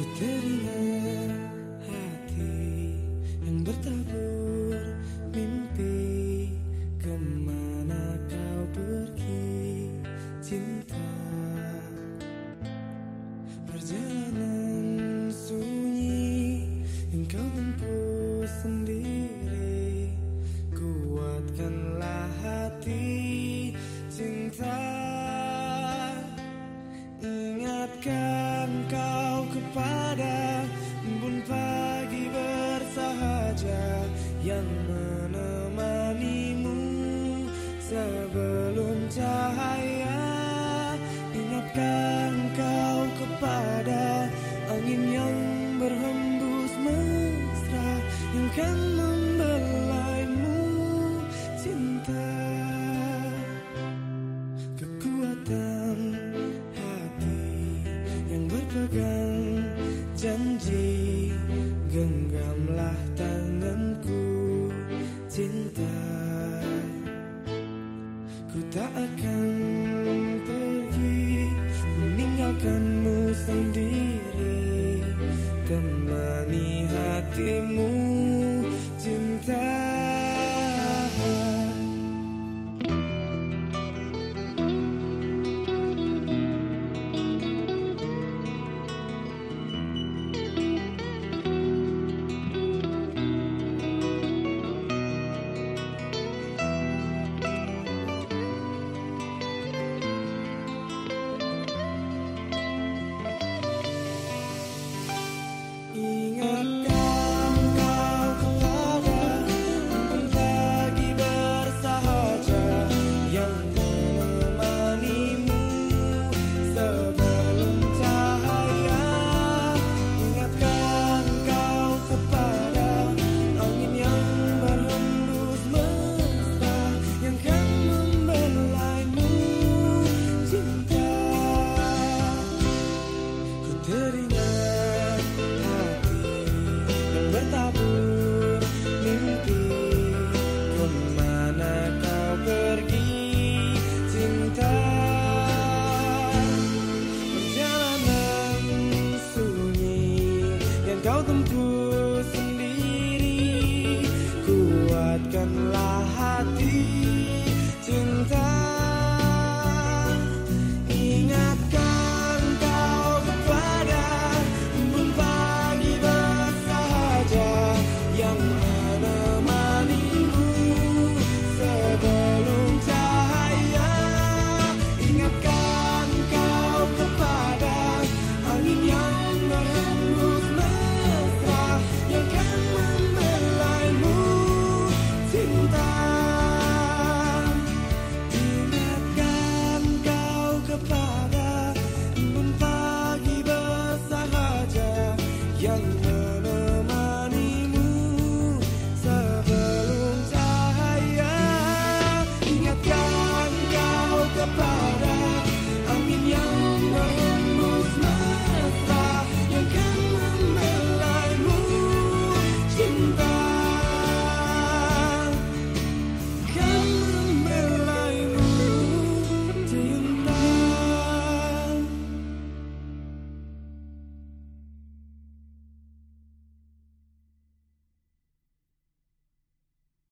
Ku hati yang bertabur mimpi Ke mana kau pergi? Cinta Perjalanan sunyi yang kau tempuh sendiri. Kuatkanlah hati cinta Yang menemanimu sebelum cahaya. Ingatkan kau kepada angin yang berhembus mesra Yang kan membelaimu cinta. Kekuatan meninggalkanmu sendiri Temani hatimu